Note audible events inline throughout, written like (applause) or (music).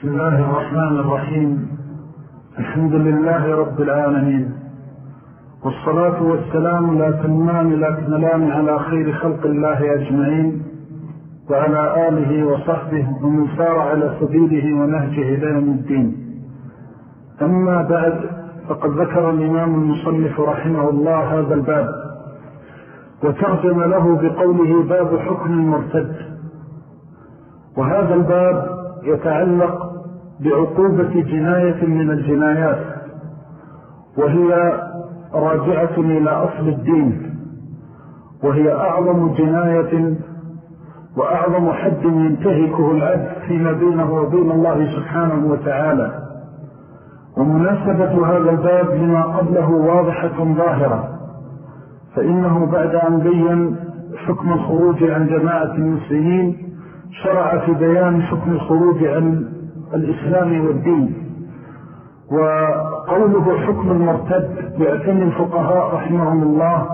بسم الله الرحمن الرحيم. الحمد لله رب العالمين. والصلاة والسلام لا تنمان لا تنلام على خير خلق الله أجمعين وعلى آله وصحبه ومن سار على سبيله ونهجه ليوم الدين. أما بعد فقد ذكر الإمام المصنف رحمه الله هذا الباب. وترجم له بقوله باب حكم المرتد. وهذا الباب يتعلق بعقوبة جناية من الجنايات وهي راجعة إلى أصل الدين وهي أعظم جناية وأعظم حد ينتهكه العبد فيما بينه وبين الله سبحانه وتعالى. ومناسبة هذا الباب لما قبله واضحة ظاهرة فإنه بعد أن بين حكم الخروج عن جماعة المسلمين شرع في بيان حكم الخروج عن الإسلام والدين. وقوله حكم المرتد يعتني الفقهاء رحمهم الله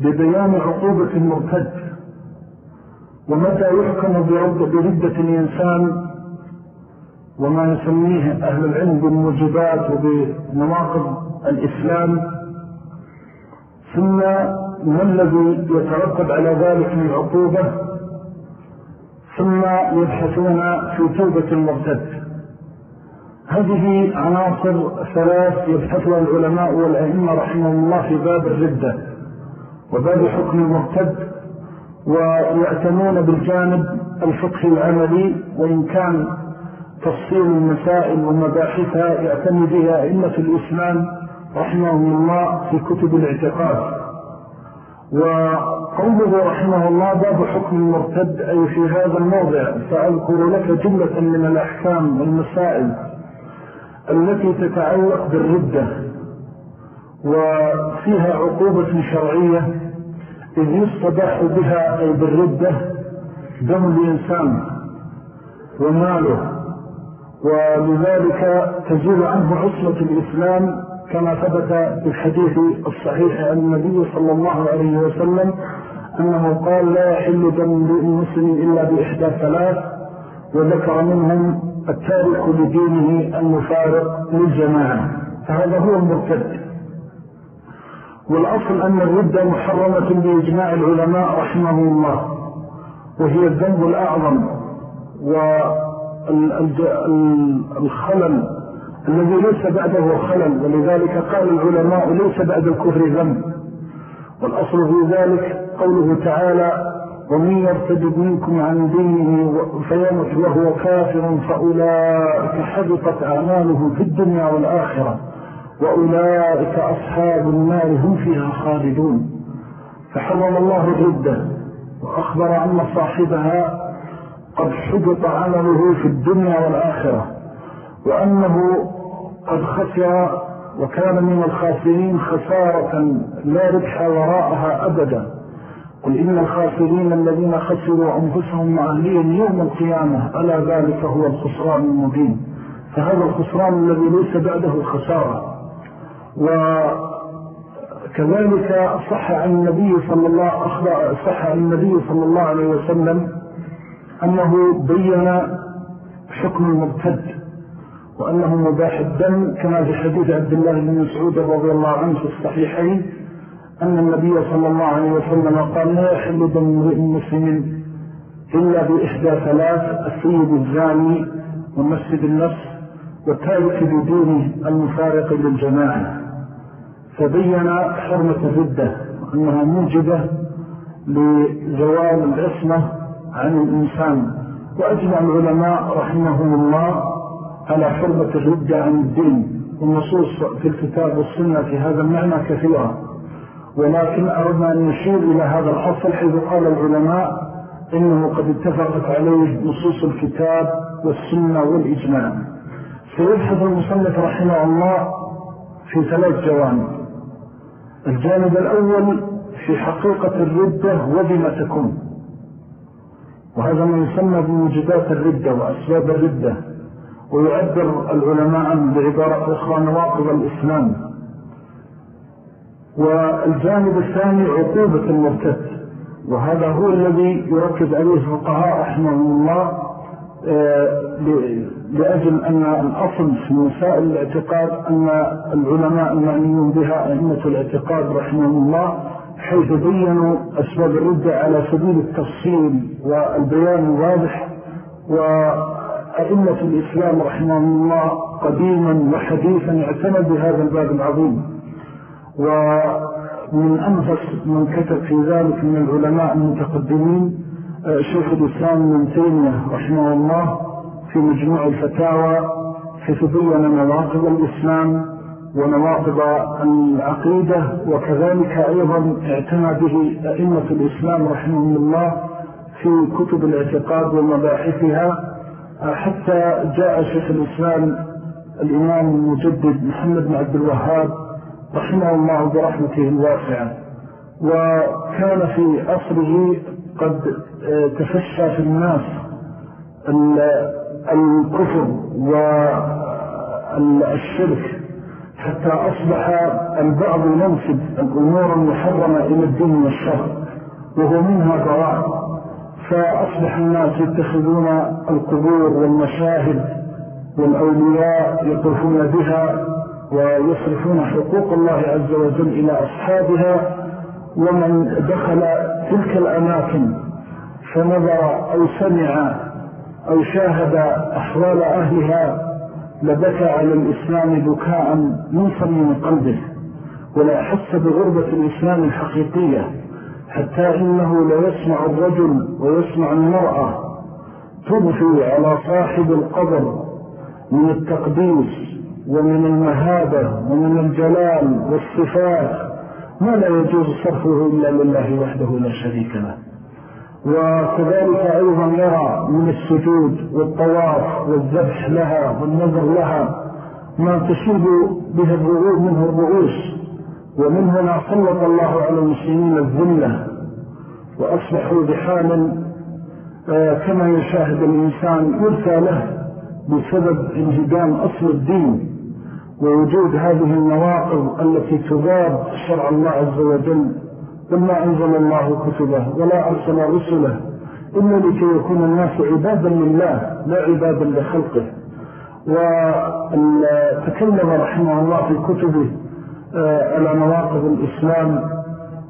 ببيان عقوبة المرتد. ومتى يحكم بردة الإنسان وما يسميه أهل العلم بالموجبات وبنواقض الإسلام. ثم ما الذي يترتب على ذلك من عقوبة؟ ثم يبحثون في توبة المرتد هذه عناصر ثلاث يبحثها العلماء والأئمة رحمه الله في باب الردة وباب حكم المرتد ويعتنون بالجانب الفقه العملي وإن كان تفصيل المسائل ومباحثها يعتني بها أئمة الإسلام رحمه الله في كتب الاعتقاد. وقوله رحمه الله باب حكم المرتد أي في هذا الموضع سأذكر لك جملة من الأحكام والمسائل التي تتعلق بالردة وفيها عقوبة شرعية إذ يستباح بها أي بالردة دم الإنسان وماله ولذلك تزول عنه عصمة الإسلام كما ثبت في الحديث الصحيح عن النبي صلى الله عليه وسلم أنه قال لا يحل دم المسلم إلا بإحدى ثلاث وذكر منهم التارك لدينه المفارق للجماعة فهذا هو المرتد. والأصل أن الردة محرمة بإجماع العلماء رحمه الله وهي الذنب الأعظم والخلل الذي ليس بعده خلل ولذلك قال العلماء ليس بعد الكفر ذنب. والأصل في ذلك قوله تعالى ومن يرتد منكم عن دينه فيمت وهو كافر فأولئك حبطت أعماله في الدنيا والآخرة وأولئك أصحاب النار هم فيها خالدون. فحرم الله الردة وأخبر أن صاحبها قد حبط عمله في الدنيا والآخرة وأنه قد خسر وكان من الخاسرين خسارة لا ربح وراءها أبدا. قل إن الخاسرين الذين خسروا أنفسهم وأهليهم يوم القيامة ألا ذلك هو الخسران المبين. فهذا الخسران الذي ليس بعده خسارة. وكذلك صح عن النبي صلى الله صح عن النبي صلى الله عليه وسلم أنه بين حكم المبتد. وأنه مباح الدم كما في حديث عبد الله بن مسعود رضي الله عنه في الصحيحين أن النبي صلى الله عليه وسلم قال لا يحل دم المسلمين إلا بإحدى ثلاث السيد الزاني ومسجد النفس والتالك بدونه المفارق للجماعة. فبين حرمة الردة أنها موجبة لزوال العصمة عن الإنسان وأجمع العلماء رحمهم الله على حرمة الردة عن الدين والنصوص في الكتاب والسنة في هذا المعنى كثيرة. ولكن أردنا أن نشير إلى هذا الأصل حيث قال العلماء إنه قد اتفقت عليه نصوص الكتاب والسنة والإجماع. سيبحث المصنف رحمه الله في ثلاث جوانب. الجانب الأول في حقيقة الردة وبما تكون. وهذا ما يسمى بموجدات الردة وأسباب الردة. ويعبر العلماء بعبارة أخرى نواقض الإسلام. والجانب الثاني عقوبة المرتد. وهذا هو الذي يركز عليه الفقهاء رحمه الله آه، لأجل أن الأصل في مسائل الاعتقاد أن العلماء المعنيون بها أئمة الاعتقاد رحمه الله حيث بينوا أسباب الردة على سبيل التفصيل والبيان الواضح وأئمة الإسلام رحمه الله قديما وحديثا اعتنى بهذا الباب العظيم. ومن أنفس من كتب في ذلك من العلماء المتقدمين شيخ الإسلام من تيمية رحمه الله في مجموع الفتاوى في تبين نواقض الإسلام ونواقض العقيدة وكذلك أيضا اعتنى به أئمة الإسلام رحمه الله في كتب الاعتقاد ومباحثها. حتى جاء شيخ الإسلام الإمام المجدد محمد بن عبد الوهاب رحمه الله برحمته الواسعة. وكان في أصره قد تفشى في الناس الكفر والشرك حتى أصبح البعض ينسب الأمور المحرمة إلى الدين والشر وهو منها براء فأصبح الناس يتخذون القبور والمشاهد والأولياء يطرفون بها ويصرفون حقوق الله عز وجل إلى أصحابها ومن دخل تلك الأماكن فنظر أو سمع أو شاهد أحوال أهلها لبكى على الإسلام بكاء من صميم قلبه ولا حس بغربة الإسلام الحقيقية. حتى إنه لا يسمع الرجل ويسمع المرأة تضفي على صاحب القبر من التقديس ومن المهابة ومن الجلال والصفات ما لا يجوز صرفه إلا لله وحده لا شريك له. وكذلك أيضا يرى من السجود والطواف والذبح لها والنظر لها ما تشيب به الرؤوس منه الرؤوس. ومن هنا سلط الله على المسلمين الذلة وأصبحوا بحال آه، كما يشاهد الإنسان يرثى له بسبب انهدام أصل الدين ووجود هذه النواقض التي تضاد شرع الله عز وجل. وما أنزل الله كتبه ولا أرسل رسله إلا لكي يكون الناس عبادا لله لا عبادا لخلقه. وتكلم رحمه الله في كتبه على نواقض الإسلام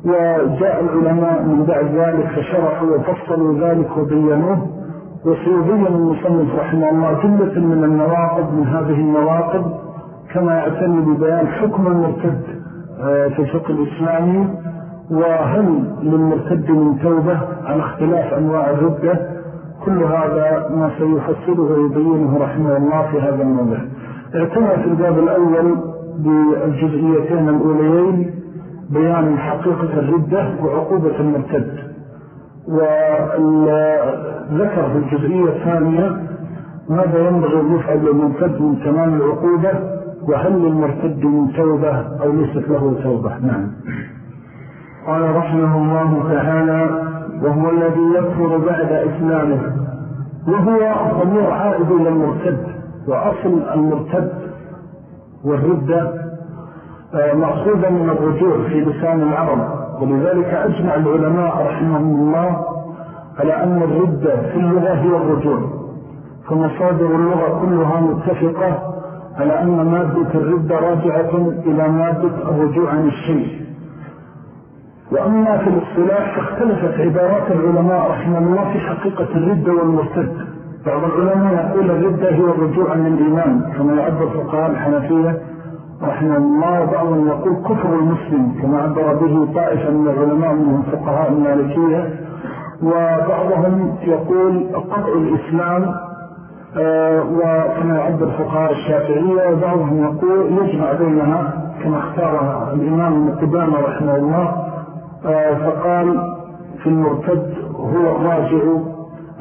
وجاء العلماء من بعد ذلك فشرحوا وفصلوا ذلك وبينوه وسيبين المصنف رحمه الله جملة من النواقض من هذه النواقض كما يعتني ببيان حكم المرتد آه، في الفقه الإسلامي وهل للمرتد من توبة عن اختلاف أنواع الردة كل هذا ما سيفصله ويبينه رحمه الله في هذا الموضع. اعتنى في الباب الأول بالجزئيتين الأوليين بيان حقيقة الردة وعقوبة المرتد. وذكر في الجزئية الثانية ماذا ينبغي أن يفعل للمرتد من تمام العقوبة وهل للمرتد من توبة أو ليست له توبة؟ نعم. قال رحمه الله تعالى وهو الذي يكفر بعد إسلامه وهو ضمير عائد إلى المرتد وأصل المرتد والردة آه، مأخوذة من الرجوع في لسان العرب. ولذلك أجمع العلماء رحمهم الله على أن الردة في اللغة هي الرجوع. فمصادر اللغة كلها متفقة على أن مادة الردة راجعة إلى مادة الرجوع عن الشيء. وأما في الاصطلاح فاختلفت عبارات العلماء رحمه الله في حقيقة الردة والمرتد. بعض العلماء يقول الردة هي الرجوع عن الإيمان كما يعبر فقهاء الحنفية رحمه الله وبعضهم يقول كفر المسلم كما عبر به طائفة من العلماء منهم فقهاء المالكية وبعضهم يقول قطع الإسلام آه، وكما يعبر فقهاء الشافعية وبعضهم يقول يجمع بينها كما اختارها الإمام المقدام رحمه الله آه، فقال في المرتد هو الراجع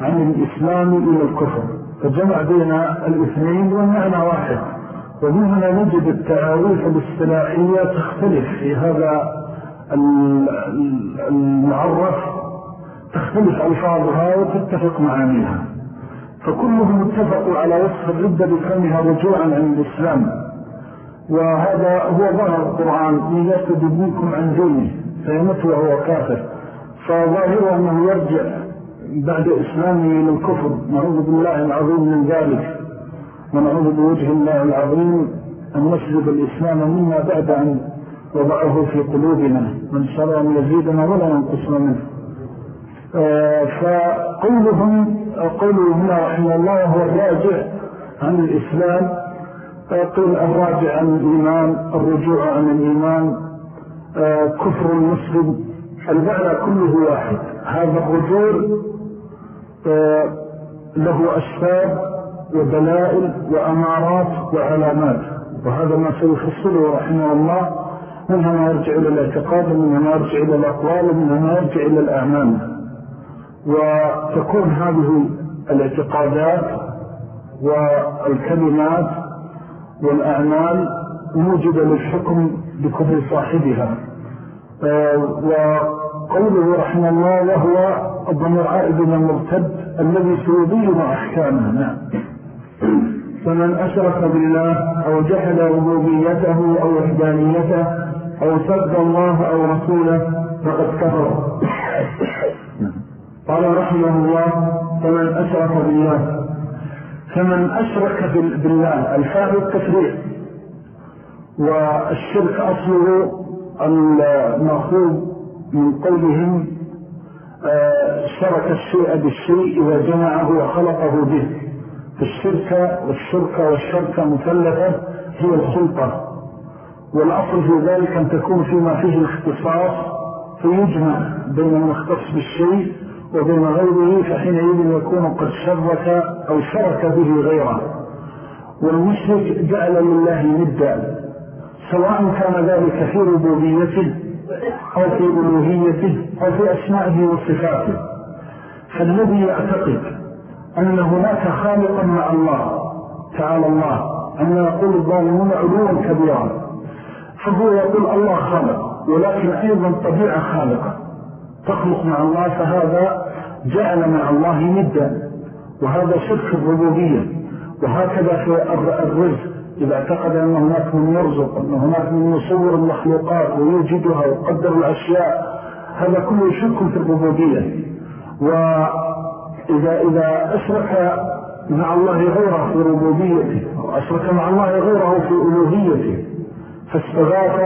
عن الإسلام إلى الكفر. فجمع بين الاثنين والمعنى واحد. ومن هنا نجد التعاريف الاصطلاحية تختلف في هذا المعرف. تختلف ألفاظها وتتفق معانيها. فكلهم اتفقوا على وصف الردة بكونها رجوعا عن الإسلام. وهذا هو ظهر القرآن يكتب منكم عن دينه فيمت وهو كافر. فظاهر أنه يرجع بعد إسلامه إلى الكفر نعوذ بالله العظيم من ذلك ونعوذ بوجه الله العظيم أن نسجد الإسلام منا بعد أن وضعه في قلوبنا من شاء أن يزيدنا ولا ينقصنا منه. آه، فقولهم قوله هنا رحمه الله هو الراجع عن الإسلام فيقول الراجع عن الإيمان الرجوع عن الإيمان آه، كفر المسلم المعنى كله واحد. هذا الرجوع له أسباب ودلائل وأمارات وعلامات. وهذا ما سيفصله رحمه الله منها ما يرجع إلى الاعتقاد ومنها ما يرجع إلى الأقوال ومنها ما يرجع إلى الأعمال. وتكون هذه الاعتقادات والكلمات والأعمال موجبة للحكم بكفر صاحبها. آه، وقوله رحمه الله وهو الضمير عائد من المرتد الذي سيبين أحكامه. نعم. فمن أشرك بالله أو جحد ربوبيته أو وحدانيته أو سب الله أو رسوله فقد كفر. قال رحمه الله فمن أشرك بالله. فمن أشرك بالله الفاء التفريع والشرك أصله المأخوذ من قولهم شرك الشيء بالشيء إذا جمعه وخلقه به. الشركة والشركة والشركة مثلثة هي الخلطة والأصل في ذلك أن تكون فيما فيه الاختصاص فيجمع بين المختص بالشيء وبين غيره فحينئذ يكون قد شرك أو شرك به غيره. والمشرك جعل لله ندا سواء كان ذلك في ربوبيته أو في ألوهيته أو في أسمائه وصفاته. فالذي يعتقد أن هناك خالقا مع الله تعالى الله أن يقول الظالمون علوا كبيرا فهو يقول الله خالق ولكن أيضا طبيعة خالقة. تخلق مع الله فهذا جعل مع الله ندا وهذا شرك الربوبية وهكذا في الرزق. إذا اعتقد أن هناك من يرزق أن هناك من يصور المخلوقات ويوجدها ويقدر الأشياء هذا كله شرك في الربوبية. وإذا إذا أشرك مع الله غيره في ربوبيته وأشرك مع الله غيره في ألوهيته فاستغاث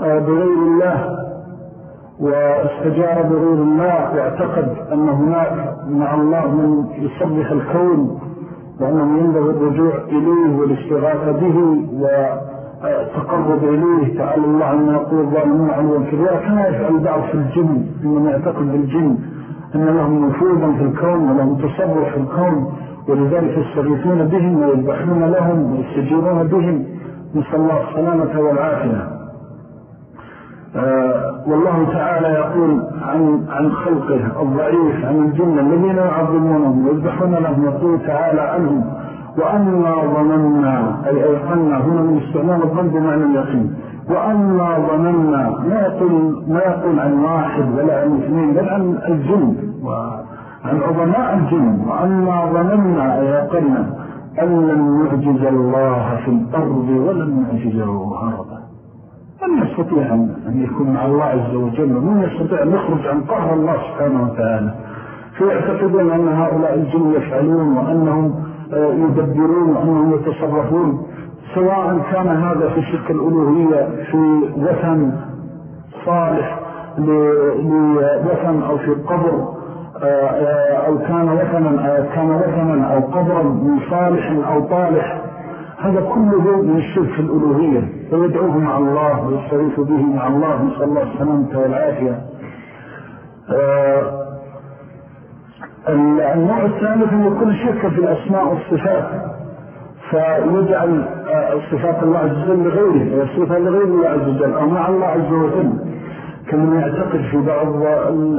آه، بغير الله واستجار بغير الله واعتقد أن هناك مع الله من يصبح الكون وأنه ينبغي الرجوع إليه والاستغاثة به والتقرب إليه. تعالى الله عما يقول الظالمون عنه الكبيرة كما يفعل بعض في الجن إنما يعتقد بالجن أن لهم نفوذا في الكون ولهم تصرف في الكون ولذلك يستغيثون بهم ويذبحون لهم ويستجيرون بهم. نسأل الله السلامة والعافية. والله تعالى يقول عن, عن خلقه الضعيف عن الجنة الذين يعظمونهم ويذبحون لهم يقول تعالى عنهم وأنا ظننا أي أيقنا هنا من استعمال الظن بمعنى اليقين وأنا ظننا ما يقول, ما يقول عن واحد ولا عن اثنين بل عن الجن وعن عظماء الجن وأنا ظننا أي أيقنا أن لم يعجز الله في الأرض ولم يعجزه هربا من يستطيع أن يكون مع الله عز وجل. ومن يستطيع أن يخرج عن قهر الله سبحانه وتعالى. فيعتقدون أن هؤلاء الجن يفعلون وأنهم آه، يدبرون وأنهم يتصرفون. سواء كان هذا في شرك الألوهية في وثن صالح لوثن أو في قبر آه، آه، أو كان وثنا كان وثنا أو قبرا من صالح أو طالح. هذا كله من الشرك الألوهية. فيدعوه مع الله ويستغيث به مع الله نسأل الله السلامة والعافية. آه، النوع الثالث هو يكون شركة في الأسماء والصفات فيجعل آه، صفات الله عز وجل لغيره ويصفها لغير الله عز وجل أو مع الله عز وجل كما يعتقد في بعض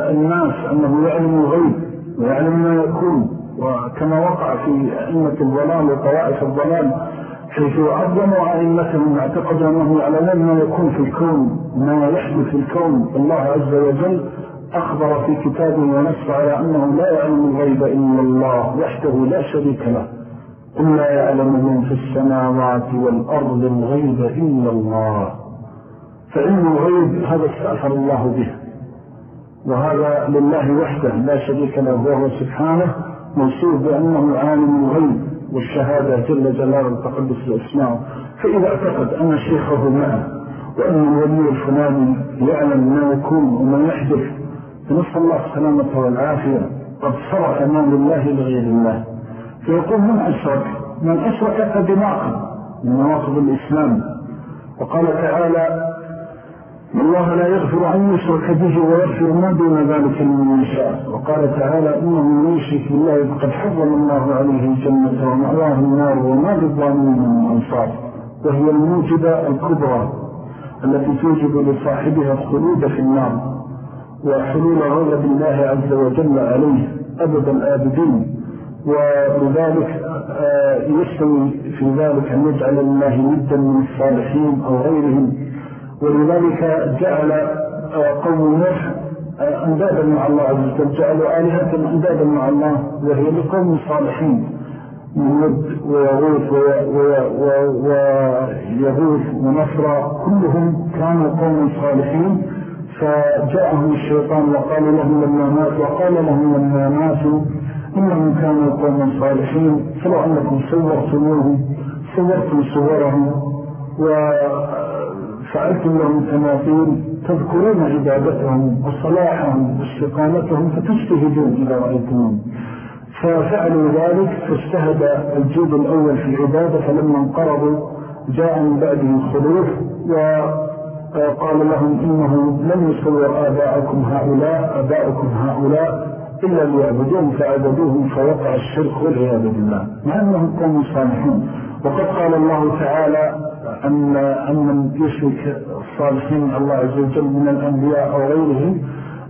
الناس أنه يعلم الغيب ويعلم ما يكون وكما وقع في أئمة الضلال وطوائف الضلال حيث عظموا أئمتهم اعتقدوا أنه يعلمون ما يكون في الكون ما يحدث في الكون. الله عز وجل أخبر في كتابه ونصف على أنه لا يعلم الغيب إلا الله وحده لا شريك له. قل لا يعلم من في السماوات والأرض الغيب إلا الله. فعلم الغيب هذا استأثر الله به. وهذا لله وحده لا شريك له وهو سبحانه موصوف بأنه عالم الغيب. والشهادة جل جلاله تقدس الأسماء فإذا اعتقد أن شيخه معه وأن الولي الفلاني يعلم ما يكون وما يحدث فنسأل الله السلامة والعافية. قد صرف أمام الله لغير الله. فيقول من أشرك؟ من أشرك فبناقض من نواقض الإسلام. وقال تعالى الله لا يغفر أن يشرك به ويغفر ما دون ذلك من يشاء. وقال تعالى إنه من يشرك بالله فقد حرم الله عليه الجنة ومأواه النار وما للظالمين من أنصار. وهي الموجبة الكبرى التي توجب لصاحبها الخلود في النار وحلول غضب الله عز وجل عليه أبد الآبدين. ولذلك آه، يستوي في ذلك أن يجعل الله مدا من الصالحين أو غيرهم ولذلك جعل آه، قوم نوح آه، أندادا مع الله عز وجل جعلوا آلهة أندادا مع الله وهي لقوم صالحين من ود ويغوث ويغوث ونصر كلهم كانوا قوم صالحين فجاءهم الشيطان وقال لهم لما مات وقال لهم لما ماتوا إنهم كانوا قوم صالحين فلو أنكم صورتموهم صورتم صورهم وفعلتم لهم تماثيل تذكرون عبادتهم وصلاحهم واستقامتهم فتجتهدون إذا رأيتمون ففعلوا ذلك فاجتهد الجود الأول في العبادة فلما انقرضوا جاء من بعده الخلوف وقال لهم إنه لم يصور آباءكم هؤلاء آباءكم هؤلاء إلا ليعبدون فعبدوهم فوقع الشرك والعياذ بالله. مع أنهم قوم صالحين وقد قال الله تعالى أن, أن من يشرك الصالحين الله عز وجل من الأنبياء أو غيرهم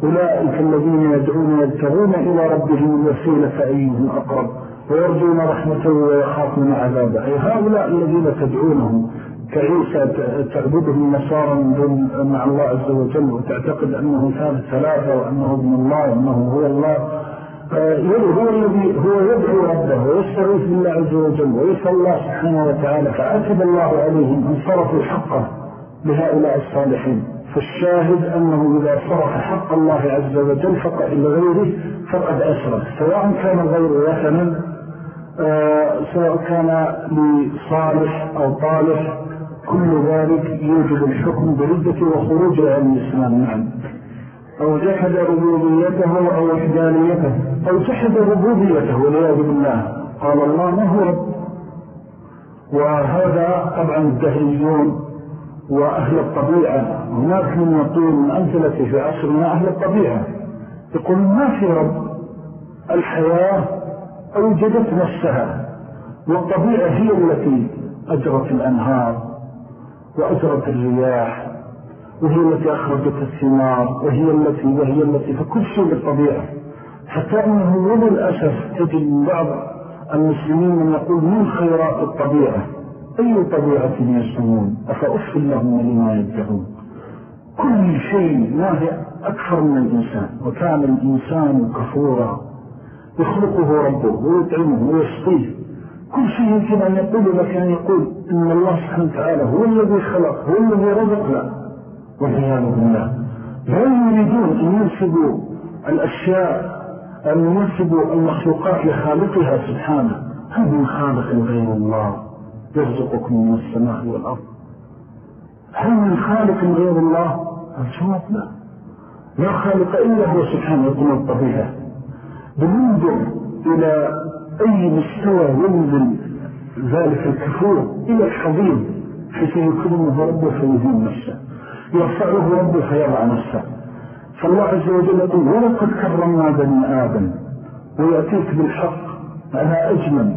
أولئك الذين يدعون يبتغون إلى ربهم الوسيلة أيهم أقرب؟ ويرجون رحمته ويخافون عذابه. أي هؤلاء الذين تدعونهم كعيسى تعبده النصارى من دون مع الله عز وجل وتعتقد أنه ثالث ثلاثة وأنه ابن الله وأنه هو الله هو الذي هو يدعو ربه ويستغيث بالله عز وجل ويسأل الله سبحانه وتعالى فأكد الله عليهم أن صرفوا حقه لهؤلاء الصالحين. فالشاهد أنه إذا صرف حق الله عز وجل فقط إلى غيره فقد أشرف سواء كان غير وثنا آه، سواء كان لصالح أو طالح كل ذلك يوجد الحكم بردة وخروج عن الإسلام. نعم. أو جحد ربوبيته أو وحدانيته أو جحد ربوبيته والعياذ بالله. قال الله ما هو؟ رب وهذا طبعا الدهريون وأهل الطبيعة. هناك من يقول من أمثلة في عصرنا أهل الطبيعة يقول ما في رب؟ الحياة أوجدت نفسها والطبيعة هي التي أجرت الأنهار وأجرت الرياح وهي التي أخرجت الثمار وهي التي وهي التي فكل شيء بالطبيعة. حتى أنه وللأسف تجد بعض المسلمين من يقول من خيرات الطبيعة؟ أي طبيعة يسمون؟ أفأف لهم لما يدعون؟ كل شيء ما هي أكثر من الإنسان وكان الإنسان كفورا. يخلقه ربه ويطعمه ويسقيه كل شيء يمكن أن يقول لك أن يقول إن الله سبحانه وتعالى هو الذي خلق هو الذي رزق لا والعياذ بالله. لا يريدون أن ينسبوا الأشياء أن ينسبوا المخلوقات لخالقها سبحانه؟ هل من خالق غير الله يرزقكم من السماء والأرض؟ هل من خالق غير الله؟ الجواب لا. لا خالق إلا هو سبحانه يقول الطبيعة. بننظر إلى أي مستوى ينزل ذلك الكفور إلى الحضيض حيث يكرمه ربه فيهين نفسه. يرفعه ربه فيضع نفسه. فالله عز وجل يقول ولقد كرمنا بني آدم ويأتيك بالحق على أجمل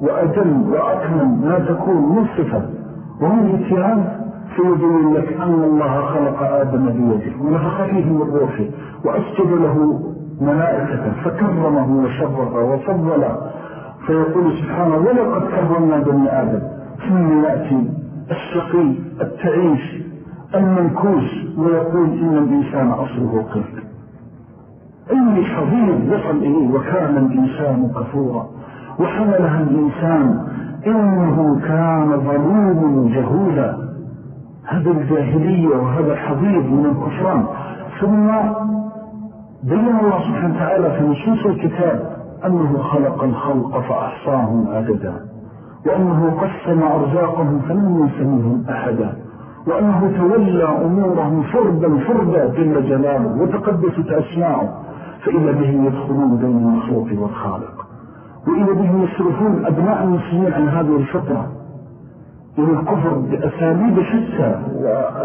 وأجل وأكمل ما تكون من صفة ومن اتيان فيبين لك أن الله خلق آدم بيده ونفخ فيه من روحه وأسجد له ملائكة فكرمه وشرفه وفضله فيقول سبحانه ولقد كرمنا بني آدم ثم يأتي الشقي التعيش المنكوس ويقول إن الإنسان أصله قلت أي حضير يصل إليه وكان الإنسان كفورا. وحملها الإنسان إنه كان ظلوم جهولا. هذا الجاهلية وهذا الحضير من الكفران. ثم بين الله سبحانه وتعالى في نصوص الكتاب أنه خلق الخلق فأحصاهم عددا. وأنه قسم أرزاقهم فلم ينسى أحدا. وأنه تولى أمورهم فردا فردا جل جلاله وتقدست أسماعه فإذا بهم يدخلون بين المخلوق والخالق. وإذا بهم يصرفون أبناء المسلمين عن هذه الفطرة. إلى الكفر بأساليب شتى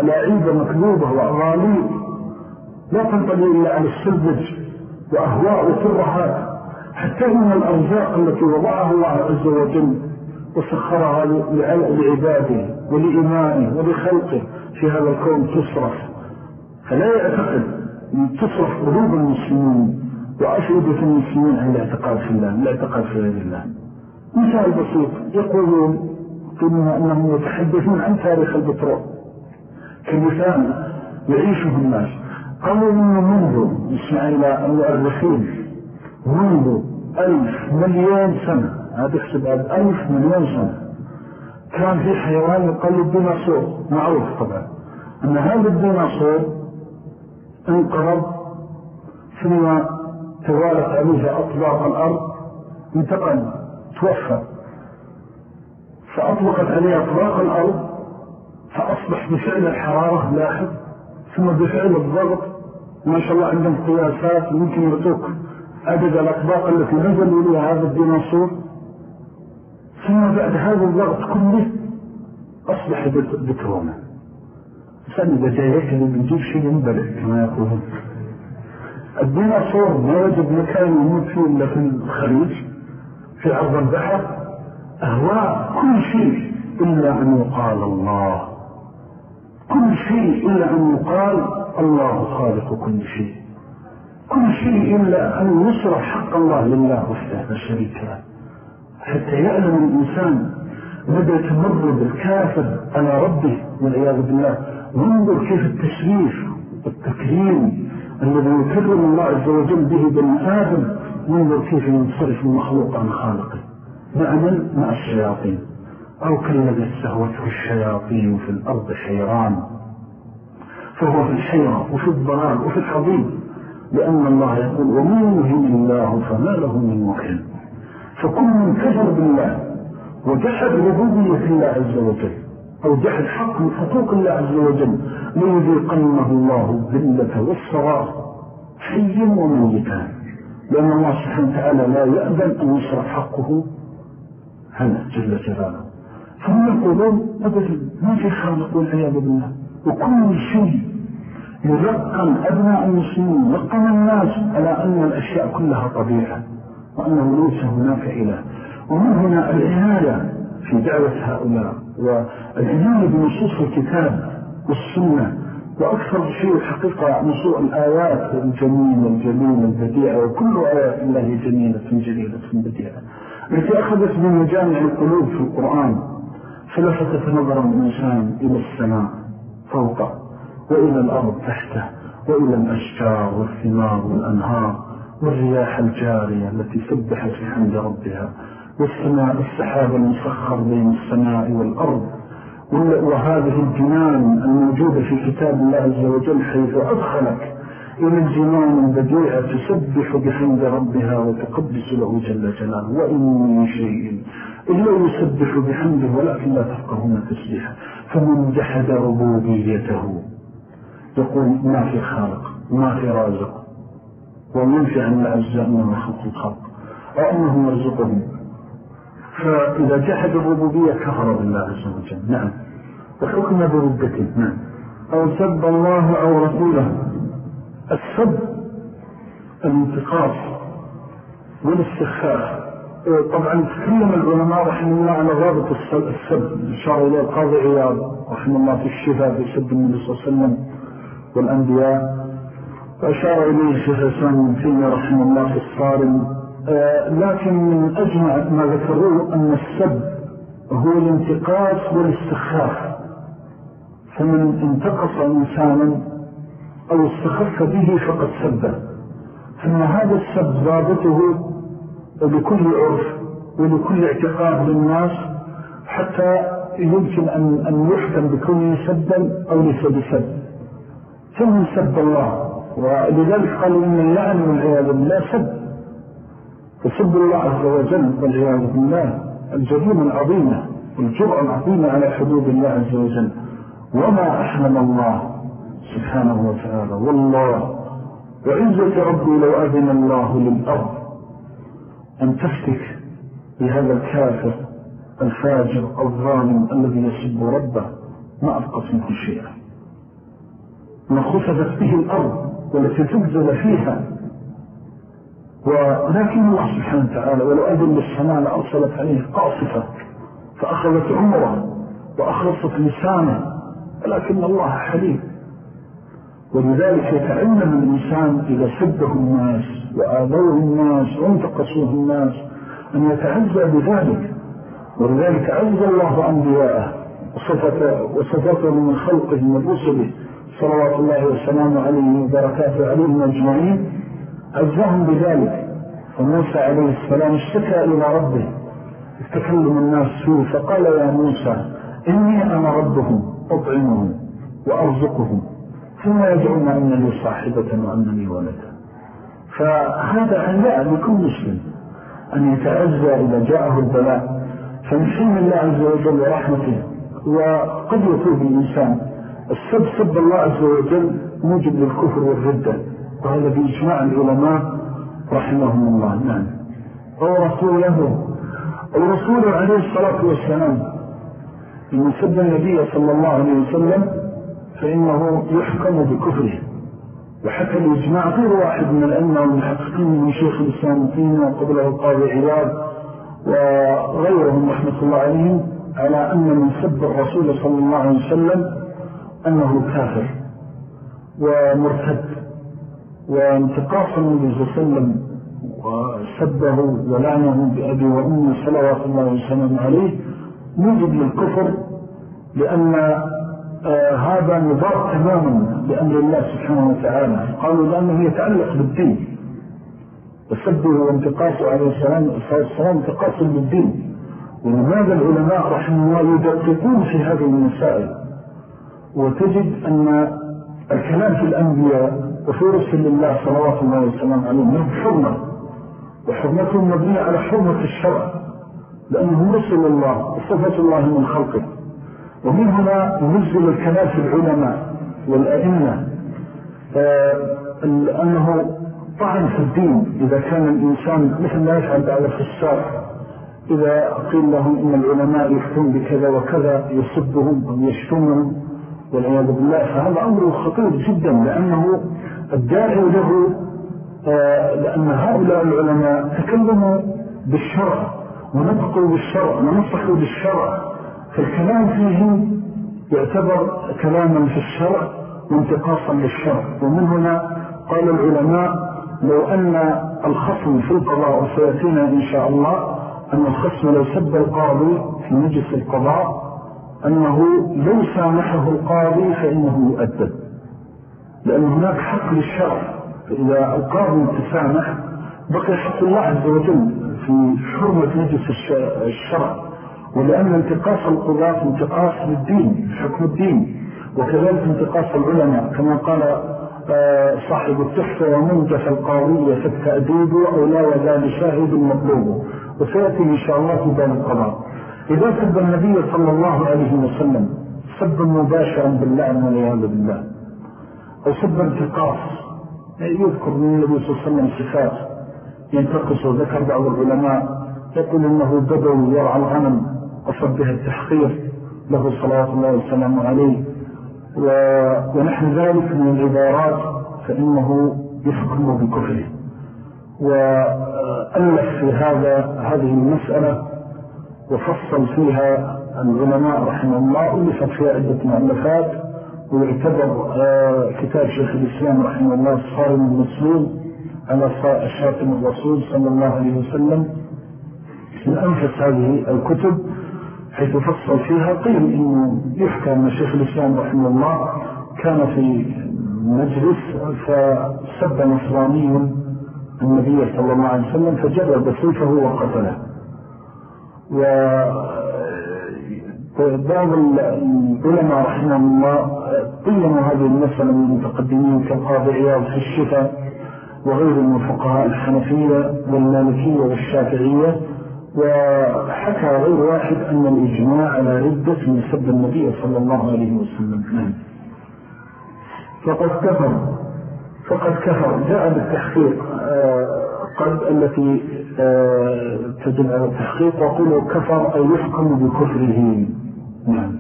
ولاعيبة مكذوبة وأغاليب. لا تنطلي إلا على السلبج وأهواء وترهات حتى إن الأرزاق التي وضعها الله عز وجل وسخرها لعباده ولإيمانه ولخلقه في هذا الكون تصرف. فلا يعتقد أن تصرف قلوب المسلمين وأفئدة المسلمين عن الاعتقاد في الله الاعتقاد في غير الله. مثال بسيط يقولون قلنا أنهم يتحدثون عن تاريخ البترول كمثال يعيشه الناس. قالوا أنه منذ إسماعيل المؤرخين منذ ألف مليون سنة هذا يحسب ألف مليون سنة. كان في حيوان يقال الديناصور. معروف طبعا. أن هذا الديناصور انقرض ثم توالت عليه أطباق الأرض انتقل توفى. فأطلقت عليه أطباق الأرض فأصبح بفعل الحرارة لاحظ ثم بفعل الضغط. ما شاء الله عندهم قياسات ممكن يعطوك عدد الأطباق التي نزلوا إليها هذا الديناصور. ثم بعد هذا الضغط كله. أصبح بتروما إنسان إذا جاء يكذب يجيب شيء ينبلع كما يقولون. الديناصور ما وجد مكان يموت فيه إلا في الخليج في عرض البحر. أهواء كل شيء إلا أن يقال الله. كل شيء إلا أن يقال الله خالق كل شيء. كل شيء إلا أن يصرف حق الله لله وحده الشريك له. حتى يعلم الإنسان مدى تمرد الكافر على ربه والعياذ بالله. وانظر كيف التشريف والتكريم الذي يكرم الله عز وجل به بني آدم. وانظر كيف ينصرف المخلوق عن خالقه. نعمل مع الشياطين. أو كالذي استهوته الشياطين في الأرض حيران. فهو في الحيرة وفي الضلال وفي الحضيض. لأن الله يقول ومن يهن الله فما له من مكان فكل من كفر بالله وجحد ربوبية الله عز وجل أو جحد حق من حقوق الله عز وجل ليذيقنه الله الذلة والصغار حيا وميتا. لأن الله سبحانه وتعالى لا يأذن أن يصرف حقه. هذا جل جلاله. فهم يقولون أبدا ما في خالق والعياذ بالله؟ وكل شيء يلقن أبناء المسلمين يلقن الناس على أن الأشياء كلها طبيعة. وأنه ليس هناك إله. ومن هنا العناية في دعوة هؤلاء؟ والعناية بنصوص الكتاب والسنة وأكثر شيء الحقيقة نصوص الآيات الجميلة الجميلة البديعة وكل آيات الله جميلة جليلة بديعة. التي أخذت من مجامع القلوب في القرآن فلفتت نظر الإنسان إلى السماء فوقه وإلى الأرض تحته وإلى الأشجار والثمار والأنهار. والرياح الجارية التي سبحت في حمد ربها والسماء السحاب المسخر بين السماء والأرض. وهذه الجنان الموجودة في كتاب الله عز وجل حيث أدخلك إلى الجنان البديعة تسبح بحمد ربها وتقدس له جل جلاله. وإن من شيء إلا يسبح بحمده ولكن لا تفقهون تسبيحه. فمن جحد ربوبيته يقول ما في خالق ما في رازق. وينفع عن الأجزاء من خلق الخلق أو أنه يرزقهم. فإذا جحد الربوبية كفر بالله عز وجل. نعم. وحكم بردته نعم. أو سب الله أو رسوله. السب الانتقاص والاستخفاف. طبعا تكلم العلماء رحمه الله على ضابط السب إشار إلى القاضي عياض رحمه الله في الشفاء في سب النبي صلى الله عليه وسلم والأنبياء. وأشار إليه الشيخ الإسلام تيمية رحمه الله في الصارم. آه، لكن من أجمع ما ذكروه أن السب هو الانتقاص والاستخاف فمن انتقص إنسانا أو استخف به فقد سبه ثم هذا السب ضابطه بكل عرف ولكل اعتقاد للناس حتى يمكن أن يحكم بكونه سبا أو ليس بسب. ثم سب الله. ولذلك قالوا إن اللعن والعياذ بالله سب. وسب الله عز وجل والعياذ بالله الجريمة العظيمة والجرأة العظيمة على حدود الله عز وجل. وما أحمل الله سبحانه وتعالى والله وعزة ربي لو أذن الله للأرض أن تفتك بهذا الكافر الفاجر الظالم الذي يسب ربه ما أبقت منه شيئا. ما خسفت به الأرض تبذل فيها ولكن الله سبحانه وتعالى ولو أذن للسماء لأرسلت عليه قاصفة فأخذت عمره وأخلصت لسانه ولكن الله حليم. ولذلك يتعلم الإنسان إذا سبه الناس وآذوه الناس وانتقصوه الناس أن يتعزى بذلك. ولذلك عز الله أنبياءه وصفته من خلقه من رسله صلوات الله وسلامه عليه وبركاته عليهم أجمعين. عزهم بذلك فموسى عليه السلام اشتكى إلى ربه تكلم الناس فيه فقال يا موسى إني أنا ربهم أطعمهم وأرزقهم ثم يدعون أن لي صاحبة وأن لي ولدا فهذا علاء لكل مسلم أن يتعزى إذا جاءه البلاء فمن الله عز وجل ورحمته وقد يكون الإنسان. السب سب الله عز وجل موجب للكفر والردة. وهذا بإجماع العلماء رحمهم الله. نعم. ورسوله الرسول عليه الصلاة والسلام. إن سب النبي صلى الله عليه وسلم فإنه يحكم بكفره. وحتى الإجماع غير واحد من الأئمة والمحققين من شيخ الإسلام فينا وقبله القاضي عياد وغيرهم رحمة الله عليهم على أن من سب الرسول صلى الله عليه وسلم أنه كافر ومرتد وانتقاص النبي صلى الله عليه وسلم وسبه ولعنه بأبي وأمي صلوات الله وسلم عليه موجب للكفر لأن آه هذا مضاد تماما بأمر الله سبحانه وتعالى. قالوا لأنه يتعلق بالدين. وسبه وانتقاصه عليه السلام السلام انتقاص بالدين. ولماذا العلماء رحمه الله يدققون في هذه المسائل. وتجد أن الكلام في الأنبياء وفي رسل الله صلوات الله والسلام عليهم لهم حرمة وحرمتهم مبنية على حرمة الشرع لأنهم رسل الله وصفة الله من خلقه. ومن هنا نزل الكلام في العلماء والأئمة. أنه طعن في الدين. إذا كان الإنسان مثل ما يفعل بعد الفسار إذا قيل لهم إن العلماء يفتون بكذا وكذا يسبهم أو يشتمهم والعياذ بالله فهذا أمر خطير جدا لأنه الداعي له لأن هؤلاء العلماء تكلموا بالشرع ونطقوا بالشرع ونصحوا بالشرع. فالكلام فيهم يعتبر كلاما في الشرع وانتقاصا للشرع. ومن هنا قال العلماء لو أن الخصم في القضاء وسيأتينا إن شاء الله أن الخصم لو سب القاضي في مجلس القضاء أنه لو سامحه القاضي فإنه يؤدب. لأن هناك حق للشرع. فإذا القاضي تسامح بقي حق الله عز وجل في حرمة مجلس الشرع. ولأن انتقاص القضاة انتقاص للدين حكم الدين. وكذلك انتقاص العلماء. كما قال صاحب التحفة ومنجف القاضية فالتأديب أو لا وذا لشاهد المطلوب وسيأتي إن شاء الله في بان القضاء. إذا سب النبي صلى الله عليه وسلم سب مباشرا باللعن والعياذ بالله أو سب انتقاص يذكر من النبي صلى الله عليه وسلم صفات ينتقص وذكر بعض العلماء يقول إنه بدوي يرعى الغنم أصب بها التحقير له صلاة الله والسلام عليه. ونحن ذلك من العبارات فإنه يحكم بكفره. وألف في هذا هذه المسألة وفصل فيها العلماء رحمه الله ألفت فيها عدة مؤلفات ويعتبر كتاب شيخ الإسلام رحمه الله الصارم المسلول على الشاتم الرسول صلى الله عليه وسلم. من أنفس هذه الكتب حيث فصل فيها قيل إنه يحكى أن شيخ الإسلام رحمه الله كان في مجلس فسب نصراني النبي صلى الله عليه وسلم فجرد سيفه وقتله. وبعض العلماء رحمه الله قيموا هذه المسألة من المتقدمين كالقاضي عياض في الشفاء وغير من فقهاء الحنفية والمالكية والشافعية وحكى غير واحد أن الإجماع على ردة من سب النبي صلى الله عليه وسلم. نعم. فقد كفر. فقد كفر. جاء بالتحقيق. آه، قد التي آه، تدل على التحقيق وقلوا كفر أي يحكم بكفره. نعم.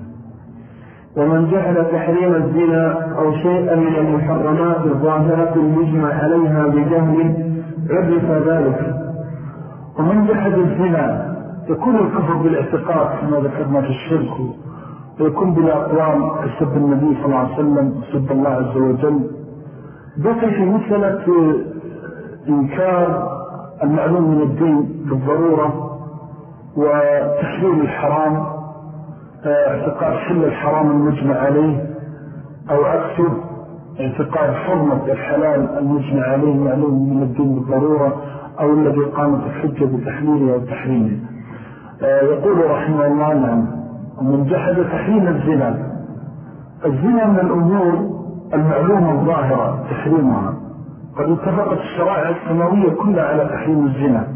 ومن جعل تحريم الزنا أو شيئا من المحرمات الظاهرة المجمع عليها بجهل عرف ذلك. ومن جحد الزنا يكون الكفر بالاعتقاد كما ذكرنا في الشرك ويكون بالأقوام كسب النبي صلى الله عليه وسلم وسب الله عز وجل. بقي في مسألة إنكار المعلوم من الدين بالضرورة وتحليل الحرام اعتقاد حل الحرام المجمع عليه أو عكسه اعتقاد حرمة الحلال المجمع عليه معلوم من الدين بالضرورة أو الذي قامت الحجة بتحليله أو آه، يقول رحمه الله نعم ومن جحد تحريم الزنا الزنا من الأمور المعلومة الظاهرة تحريمها. قد اتفقت الشرائع السماوية كلها على تحريم الزنا.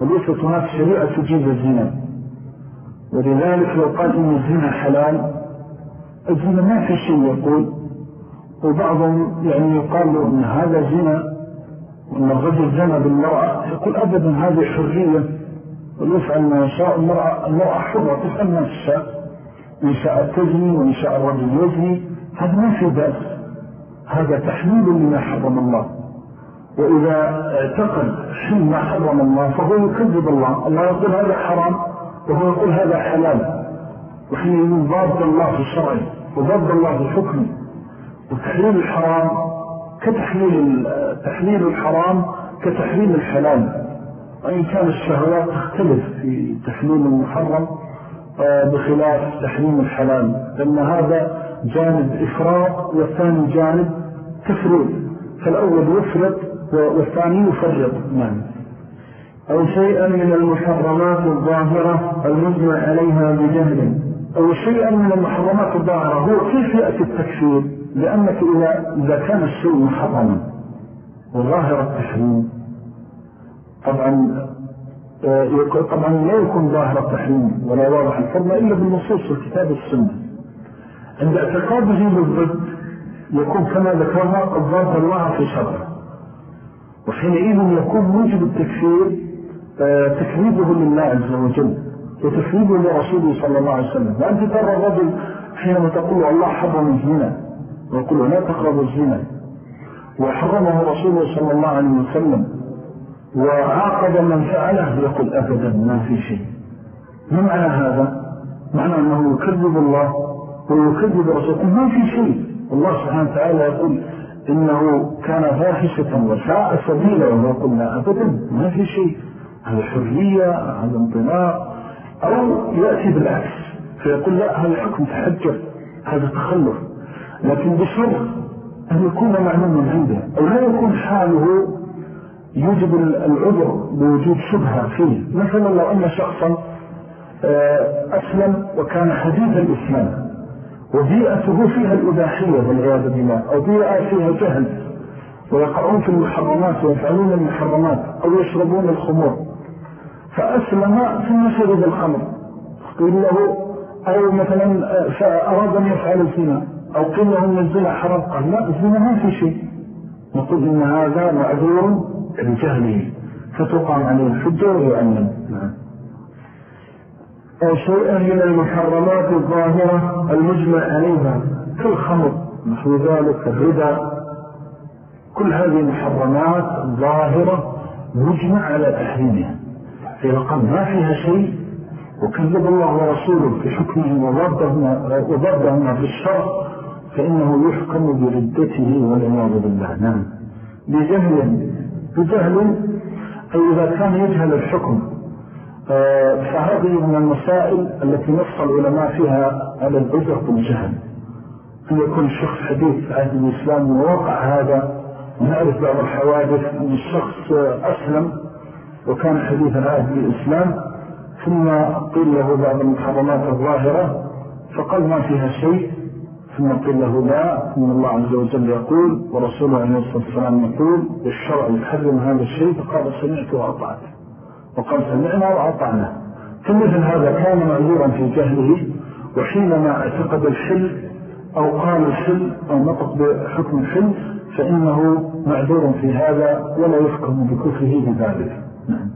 وليست هناك شريعة تجيب الزنا. ولذلك لو قال إن الزنا حلال الزنا ما في شيء يقول. وبعضهم يعني يقال له إن هذا زنا وأن الرجل زنا بالمرأة يقول أبدا هذه حرية. ويفعل ما يشاء المرأة, المرأة حرة تفعل ما تشاء إن شاء تزني وإن شاء الرجل يزني هذا ما في بأس. هذا تحليل لما حرم الله. وإذا اعتقد حين ما حرم الله فهو يكذب الله. الله يقول هذا حرام وهو يقول هذا حلال. وحين ضاد الله في الشرع وضاد الله في الحكم. وتحليل الحرام كتحليل تحليل الحرام كتحليل الحلال. وإن كان الشهوات تختلف في تحليل المحرم آه، بخلاف تحليل الحلال. لأن هذا جانب إفراط والثاني جانب تفريط فالأول يفرط والثاني يفرط نعم. أو شيئا من المحرمات الظاهرة المجمع عليها بجهل. أو شيئا من المحرمات الظاهرة. هو كيف يأتي التكفير؟ لأنك إذا, كان الشيء محرما وظاهر التحريم طبعا آه، طبعا لا يكون ظاهر التحريم ولا واضح الفرمة إلا بالنصوص الكتاب والسنة. عند اعتقاده بالضد يكون كما ذكرنا الضاد الله في شرعه. وحينئذ يكون موجب التكفير آه، تكذيبه لله عز وجل وتكذيبه لرسوله صلى الله عليه وسلم. وأنت ترى الرجل حينما تقول الله حرم الزنا ويقول لا تقرب الزنا. وحرمه رسوله صلى الله عليه وسلم. وعاقب من فعله يقول أبدا ما في شيء. ما معنى هذا؟ معنى أنه يكذب الله ويكذب رسوله. ما في شيء. الله سبحانه وتعالى يقول إنه كان فاحشة وشاء سبيلا ويقول لا أبدا ما في شيء. هذا حرية؟ هذا انطلاق؟ أو يأتي بالعكس فيقول لا هذا حكم تحجر هذا تخلف. لكن بشرط أن يكون معلوما عنده أو لا يكون حاله يوجب العذر بوجود شبهة فيه. مثلا لو أن شخصا آه، أسلم وكان حديث الإسلام وبيئته فيها الإباحية والعياذ بالله أو بيئة فيها جهل. ويقعون في المحرمات ويفعلون المحرمات أو يشربون الخمور. فأسلم ثم شرب الخمر. قيل له أو مثلا فأراد أن يفعل الزنا أو قيل له أن الزنا حرام. قال لا الزنا ما في شيء. نقول إن هذا معذور لجهله. فتقام عليه الحجة ويؤمن نعم. شيئا من المحرمات الظاهرة المجمع عليها كالخمر نحو ذلك الربا. كل هذه المحرمات ظاهرة مجمع على تحريمها. في رقم ما فيها شيء وكذب الله ورسوله في حكمه وضربهما في الشرع فإنه يحكم بردته والعياذ بالله. نعم. بجهل بجهل أي إذا كان يجهل الحكم فهذه من المسائل التي نص العلماء فيها على العذر بالجهل أن يكون الشخص حديث عهد الإسلام ووقع هذا ونعرف بعض الحوادث أن الشخص أسلم وكان حديث العهد بالإسلام ثم قيل له بعض المحرمات الظاهرة فقال ما فيها شيء ثم قيل له لا إن الله عز وجل يقول ورسوله عليه الصلاة والسلام يقول بالشرع يحرم هذا الشيء فقال سمعت وأطعت وقال سمعنا وأطعنا. فمثل هذا كان معذورا في جهله وحينما اعتقد الحل أو قال الحل أو نطق بحكم الحل فإنه معذور في هذا ولا يحكم بكفره بذلك. نعم.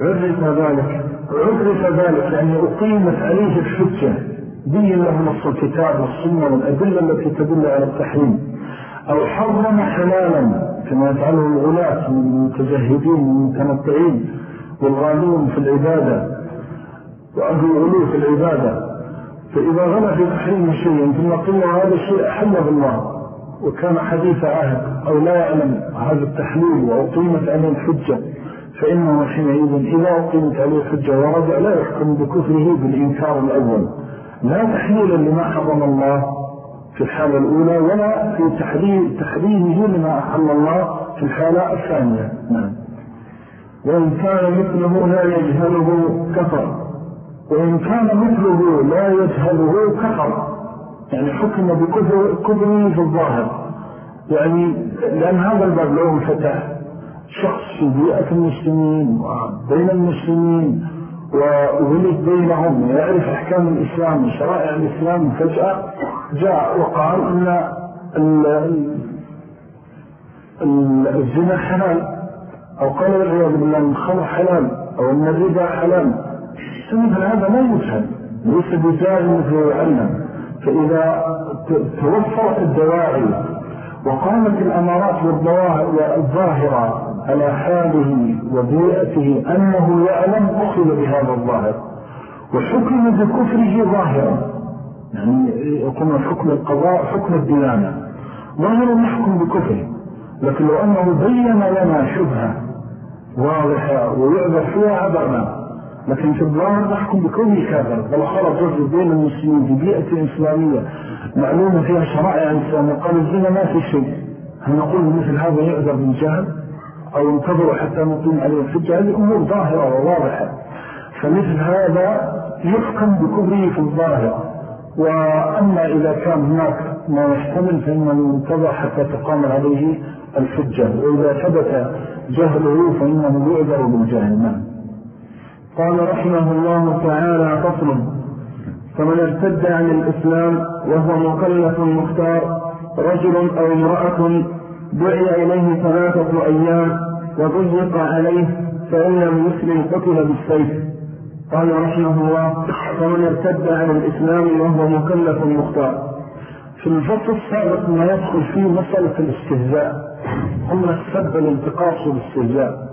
عرف ذلك عرف ذلك يعني أقيمت عليه الحجة. بين له نص الكتاب والسنة والأدلة التي تدل على التحريم. أو حرم حلالا كما يفعله الغلاة من المتجهدين المتمتعين والغالون في العبادة وأهل الغلو في العبادة. فإذا غلى في تحريم شيء ثم قيل هذا الشيء أحل بالله وكان حديث عهد أو لا يعلم هذا التحليل وأقيمت عليه الحجة فإنه حينئذ إذا أقيمت عليه الحجة ورجع لا يحكم بكفره بالإنكار الأول. لا تحليلا لما حرم الله في الحالة الأولى ولا في تحريمه لما أحل الله في الحالة الثانية. نعم. وإن كان مثله لا يجهله كفر. وإن كان مثله لا يجهله كفر. يعني حكم بكفره في الظاهر. يعني لأن هذا الباب لو انفتح شخص في بيئة المسلمين وبين المسلمين وولد بينهم ويعرف أحكام الإسلام وشرائع الإسلام فجأة جاء وقال أن الزنا حلال. أو قال والعياذ بالله أن الخمر حلال أو أن الربا حلال. فمثل هذا لا يفهم ليس مثل يعلم فإذا توفرت الدواعي وقامت الأمارات والظاهرة على حاله وبيئته أنه يعلم أخذ بهذا الظاهر وحكم بكفره ظاهرا. يعني يكون حكم القضاء حكم الديانة ظاهرا نحكم بكفره لكن لو أنه بين لنا شبهة واضحة ويعبر فيها عبرنا لكن في الظاهر نحكم بكونه كافر. بل خرج رجل بين المسلمين في بيئة إسلامية معلومة فيها شرائع الإسلام. وقال الزنا ما في شيء. هل نقول مثل هذا يعذر بالجهل أو انتظروا حتى نقيم عليه الحجة؟ هذه أمور ظاهرة وواضحة. فمثل هذا يحكم بكبره في الظاهر. وأما إذا كان هناك ما يحتمل فإنه ينتظر حتى تقام عليه الحجة وإذا ثبت جهله فإنه يعذر بالجهل نعم قال رحمه الله تعالى فصل فمن ارتد عن الإسلام وهو مكلف مختار رجل أو امرأة دعي إليه ثلاثة أيام وضيق عليه فإن لم يسلم قتل بالسيف. قال رحمه الله فمن ارتد عن الإسلام وهو مكلف مختار. في الفصل السابق ما يدخل فيه مسألة الاستهزاء. هم السب الانتقاص والاستهزاء.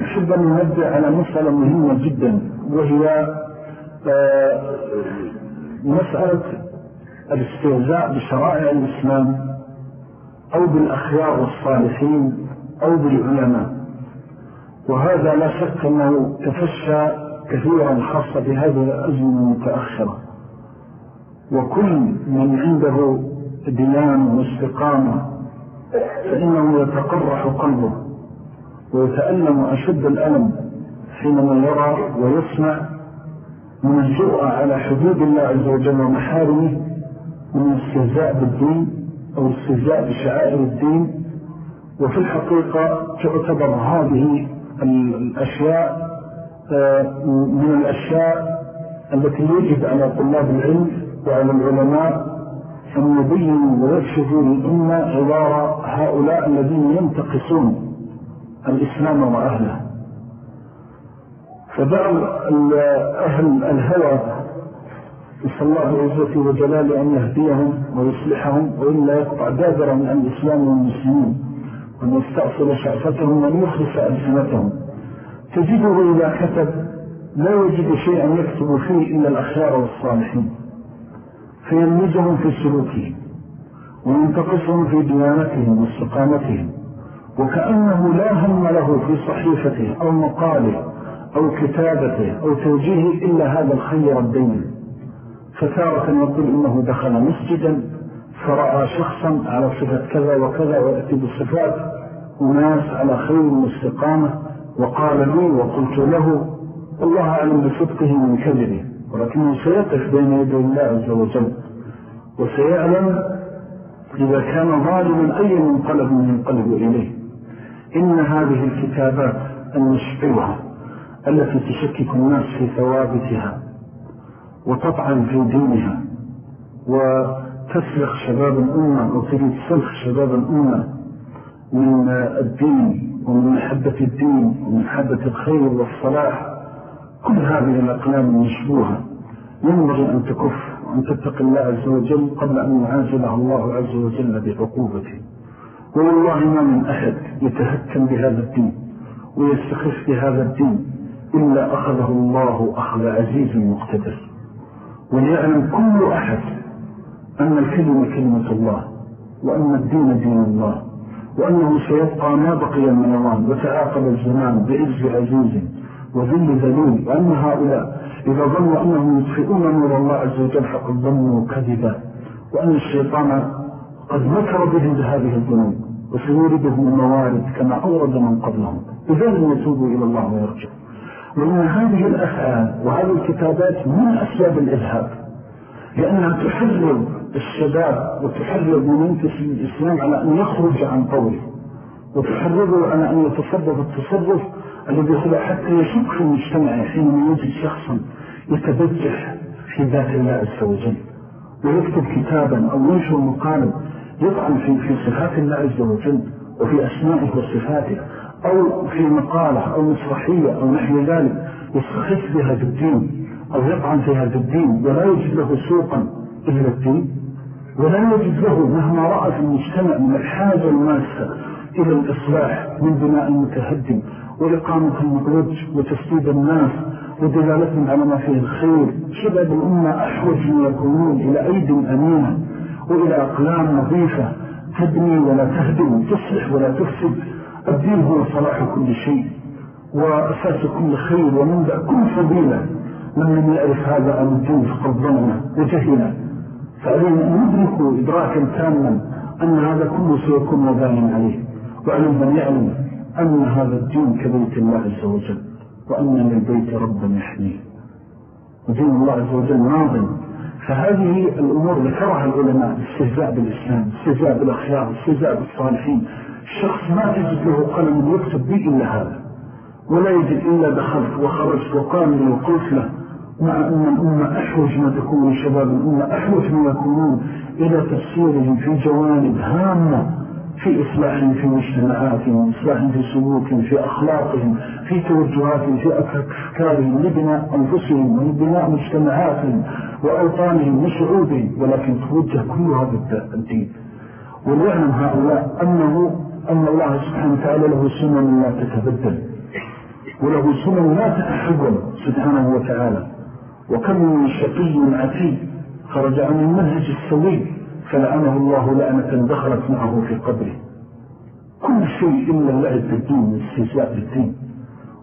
أحب أن نبدأ على مسألة مهمة جدا وهي آه، مسألة الاستهزاء بشرائع الإسلام أو بالأخيار والصالحين أو بالعلماء. وهذا لا شك أنه تفشى كثيرا خاصة بهذه الأزمة المتأخرة. وكل من عنده ديان واستقامة فإنه يتقرح قلبه ويتألم أشد الألم حينما يرى ويسمع من الجرأة على حدود الله عز وجل ومحارمه من الاستهزاء بالدين أو الاستهزاء بشعائر الدين. وفي الحقيقة تعتبر هذه الأشياء آه، من الأشياء التي يجب على طلاب العلم وعلى العلماء أن يبينوا ويكشفوا للأمة عبارة هؤلاء الذين ينتقصون الإسلام وأهله. فبعض أهل الهوى نسأل الله عزته وجلاله أن يهديهم ويصلحهم وإلا يقطع دابرا عن الإسلام والمسلمين وأن يستأصل شعفتهم وأن يخلص ألسنتهم. تجده إذا كتب لا يجد شيئا يكتب فيه إلا الأخيار والصالحين. فينمجهم في سلوكهم وينتقصهم في ديانتهم واستقامتهم. وكأنه لا هم له في صحيفته أو مقاله أو كتابته أو توجيهه إلا هذا الخير الدين. فتارة يقول إنه دخل مسجدا فرأى شخصا على صفة كذا وكذا ويأتي بصفات وناس على خير واستقامة. وقال لي وقلت له الله أعلم بصدقه من كذبه. ولكنه سيقف بين يدي الله عز وجل وسيعلم إذا كان ظالما أي منقلب ينقلب إليه. إن هذه الكتابات المشبوهة التي تشكك الناس في ثوابتها وتطعن في دينها وتسلخ شباب الأمة أو تريد سلخ شباب الأمة من الدين ومن محبة الدين ومن محبة الخير والصلاح كل هذه الأقلام المشبوهة ينبغي أن تكف وأن تتق الله عز وجل قبل أن يعاجله الله عز وجل بعقوبته. والله ما من أحد يتهكم بهذا الدين ويستخف بهذا الدين إلا أخذه الله أخذ عزيز مقتدر. وليعلم كل أحد أن الكلمة كلمة الله وأن الدين دين الله وأنه سيبقى ما بقي المنوان وتعاقب الزمان بعز عزيز. وذل ذليل وأن هؤلاء إذا ظنوا أنهم يدخلون نور الله عز وجل فقد ظنوا كذبا وأن الشيطان قد مكر بهم بهذه الظنون وسيوردهم الموارد كما أورد من قبلهم. لم يتوبوا إلى الله ويرجعوا. وإن هذه الأفعال وهذه الكتابات من أسباب الإلهاب لأنها تحرر الشباب وتحرر من ينتس الإسلام على أن يخرج عن طوله وتحرره على أن يتصرف التصرف الذي هو حتى يشك في المجتمع حينما يجد شخصا يتبجح في ذات الله عز وجل. ويكتب كتابا أو ينشر مقالا يطعن في, في صفات الله عز وجل وفي أسمائه وصفاته أو في مقالة أو مسرحية أو نحو ذلك يستخف بها بالدين أو يطعن في هذا الدين ولا يجد له سوقا إلا الدين. ولا يجد له مهما رأى في المجتمع من الحاجة الماسة إلى الإصلاح من بناء المتهدم وإقامة المقرج وتسديد الناس ودلالتهم على ما فيه الخير. شباب الأمة أحوج من يكونون إلى أيد أمينة وإلى أقلام نظيفة. تبني ولا تهدم تصلح ولا تفسد. الدين هو صلاح كل شيء. وأساس كل خير ومنبع كل فضيلة. من لم يعرف هذا عن الدين فقد ظلمه وجهله. فعلينا أن ندركوا إدراكا تاما أن هذا كله سيكون وبالا عليه. وعلم من يعلم أن هذا الدين كبيت الله عز وجل وأن للبيت ربا يحميه. ودين الله عز وجل ناظم. فهذه الأمور ذكرها العلماء استهزاء بالإسلام استهزاء بالأخيار استهزاء بالصالحين. الشخص ما تجد له قلم يكتب به إلا هذا. ولا يجد إلا دخلت وخرجت وقال لي وقلت له مع أن الأمة أحوج ما تكون شباب الأمة أحوج ما يكونون. إلى تفسيرهم في جوانب هامة. في إصلاحهم في مجتمعاتهم إصلاحهم في سلوكهم في أخلاقهم في توجهاتهم في أفكارهم لبناء أنفسهم ولبناء مجتمعاتهم وأوطانهم وشعوبهم. ولكن توجه كل هذا الدين وليعلم هؤلاء أنه أن الله سبحانه وتعالى له سنن لا تتبدل. وله سنن لا تتحول سبحانه وتعالى. وكم من شقي عتيد خرج عن المنهج السوي. فلعنه الله لعنة دخلت معه في قبره. كل شيء إلا لعب بالدين واستهزاء بالدين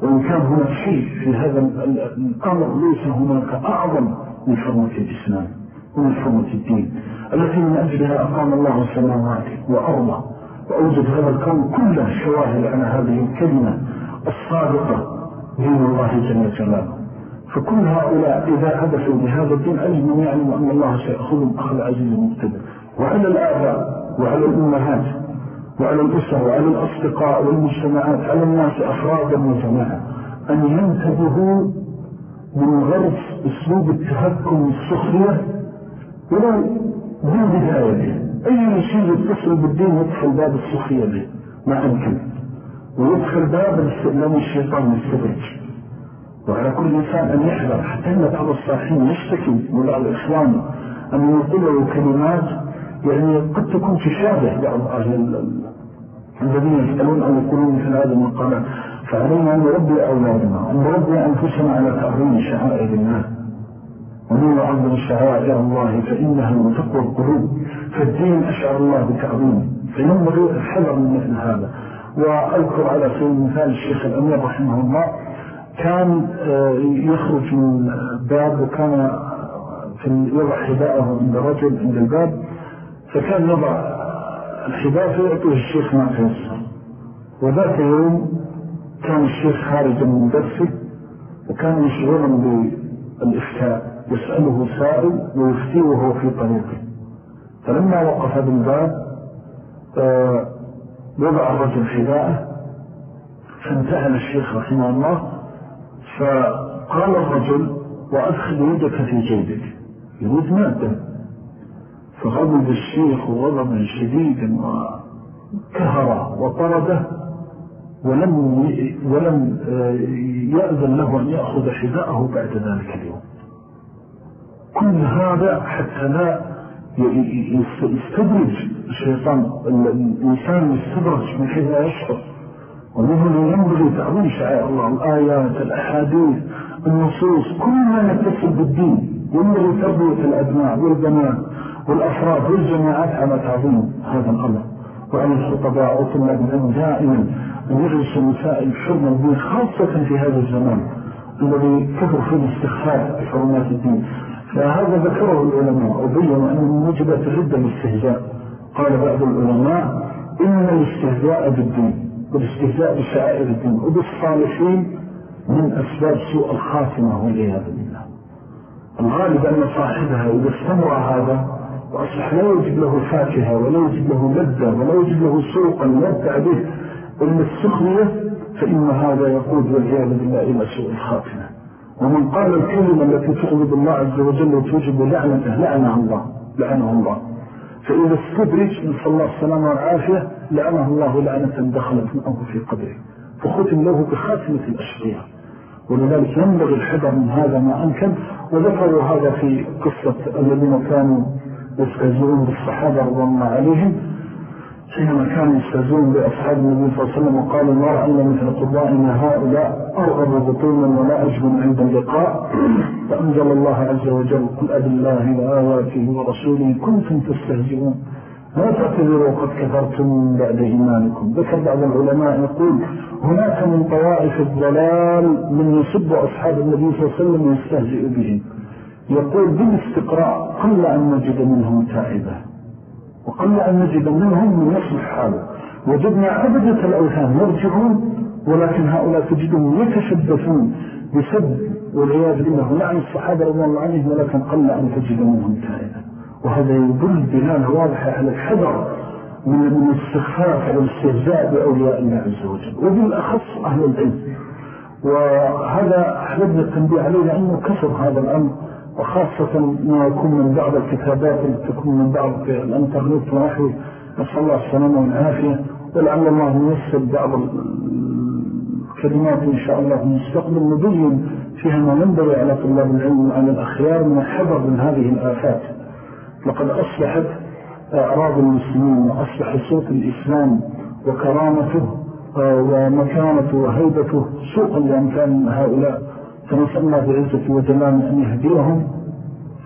وإن كان هناك شيء في هذا الأمر ليس هناك أعظم من حرمة الإسلام ومن حرمة الدين. التي من أجلها أقام الله السماوات وأرضه وأوجد هذا الكون كله شواهد على هذه الكلمة الصادقة دين الله جل جلاله. فكل هؤلاء إذا هدفوا بهذا الدين علم من يعلم أن الله سيأخذهم أخذ عزيز مقتدر. وعلى الآباء وعلى الأمهات وعلى الأسر وعلى الأصدقاء والمجتمعات على الناس أفرادا وجماعة أن ينتبهوا من غرف أسلوب التهكم السخرية ولو من بدايته أي شيء يتصل بالدين يدخل باب السخرية به ما أمكن. ويدخل باب الاستئلام الشيطان السبج وعلى كل إنسان أن يحذر حتى أن بعض الصالحين يشتكي بعض الإخوان أن يقولوا كلمات يعني قد تكون تشابه بعض أهل الذين يسألون أو يقولون مثل هذا المقالات فعلينا أن نربي أولادنا أن نربي أنفسنا على تعظيم شعائر الله. ومن يعظم شعائر الله فإنها من تقوى القلوب. فالدين أشعر الله بتعظيمه. فينبغي الحذر من مثل هذا. وأذكر على سبيل المثال الشيخ الأمير رحمه الله كان آه، يخرج من باب وكان في يضع حباءه عند رجل عند الباب. فكان يضع الحباء فيعطيه الشيخ ما تيسر وذات يوم كان الشيخ خارجا من درسه وكان مشغولا بالإفتاء يسأله سائل ويفتيه وهو في طريقه. فلما وقف بالباب آه، وضع الرجل حذاءه فانتهل الشيخ رحمه الله فقال الرجل وأدخل يدك في جيبك. يريد مادة. فغضب الشيخ غضبا شديدا وكهر وطرده ولم ولم يأذن له أن يأخذ حذاءه بعد ذلك اليوم. كل هذا حتى لا يستدرج الشيطان الإنسان يستدرج من حيث لا يشعر. ومنه ينبغي تعظيم شعائر الله الآيات الأحاديث النصوص كل ما يتصل بالدين. ينبغي تربية الأبناء والبنات. والأفراد والجماعات على تعظيم هذا الأمر وعلى الخطباء وطلاب العلم دائما أن يغلس مسائل شرب الدين خاصة في هذا الزمان الذي كثر فيه الاستخفاف بحرمات الدين. فهذا ذكره العلماء وبينوا أن موجبات الردة الاستهزاء. قال بعض العلماء إن الاستهزاء بالدين والاستهزاء بشعائر الدين وبالصالحين من أسباب سوء الخاتمة والعياذ بالله. الغالب أن صاحبها إذا استمر هذا وأصبح لا يجب له فاكهة ولا يجب له لذة ولا يجب له سوقا يرتع به. إلا السخرية فإن هذا يقود والعياذ بالله إلى سوء الخاتمة. ومن قال الكلمة التي تغضب الله عز وجل وتوجب لعنته لعنه الله لعنه الله. فإذا استدرج من صلى الله السلامة والعافية لعنه الله لعنة دخلت معه في قبره. فختم له بخاتمة الأشقية ولذلك ينبغي الحذر من هذا ما أمكن. وذكروا هذا في قصة الذين كانوا يستهزئون بالصحابة رضي الله عليهم. حينما كانوا يستهزئون بأصحاب النبي صلى الله عليه وسلم وقالوا ما رأينا مثل قضائنا هؤلاء أرغب بطولا ولا أجب عند اللقاء. (clears throat) فأنزل الله عز وجل قل أبي الله وآياته ورسوله كنتم تستهزئون. لا تعتذروا قد كفرتم بعد إيمانكم. ذكر بعض العلماء يقول هناك من طوائف الضلال من يسب أصحاب النبي صلى الله عليه وسلم ويستهزئ بهم. يقول بالاستقراء قل أن نجد منهم تائبة وقل أن نجد منهم من يصلح حاله. وجدنا عبدة الأوثان يرجعون ولكن هؤلاء تجدهم يتشبثون بسب والعياذ بالله لعن الصحابة رضي الله عنهم ولكن قل أن تجد منهم تائبة. وهذا يدل دلالة واضحة على الحذر من الاستخفاف والاستهزاء بأولياء الله عز وجل. وبالأخص أهل العلم. وهذا أحببنا التنبيه عليه لأنه كسر هذا الأمر. وخاصة ما يكون من بعض الكتابات التي تكون من بعض الانترنت ونحوه نسأل الله السلامة والعافية ولعل الله يسر بعض الكلمات إن شاء الله في المستقبل مبين فيها ما ينبغي على طلاب العلم وعلى الأخيار من الحذر من هذه الآفات. لقد أصبحت أعراض المسلمين وأصبح صوت الإسلام وكرامته آه، ومكانته وهيبته سوقا لأمثال هؤلاء. فنسأل الله بعزة وجلال أن يهديهم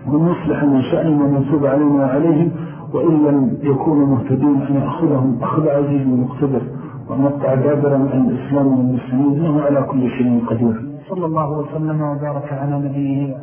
ومن يصلح من شأنهم ومن توب علينا وعليهم وإن لم يكونوا مهتدين أن يأخذهم أخذ عزيز مقتدر ونقطع دابرا عن الإسلام والمسلمين إنه على كل شيء قدير. صلى الله وسلم وبارك على نبيه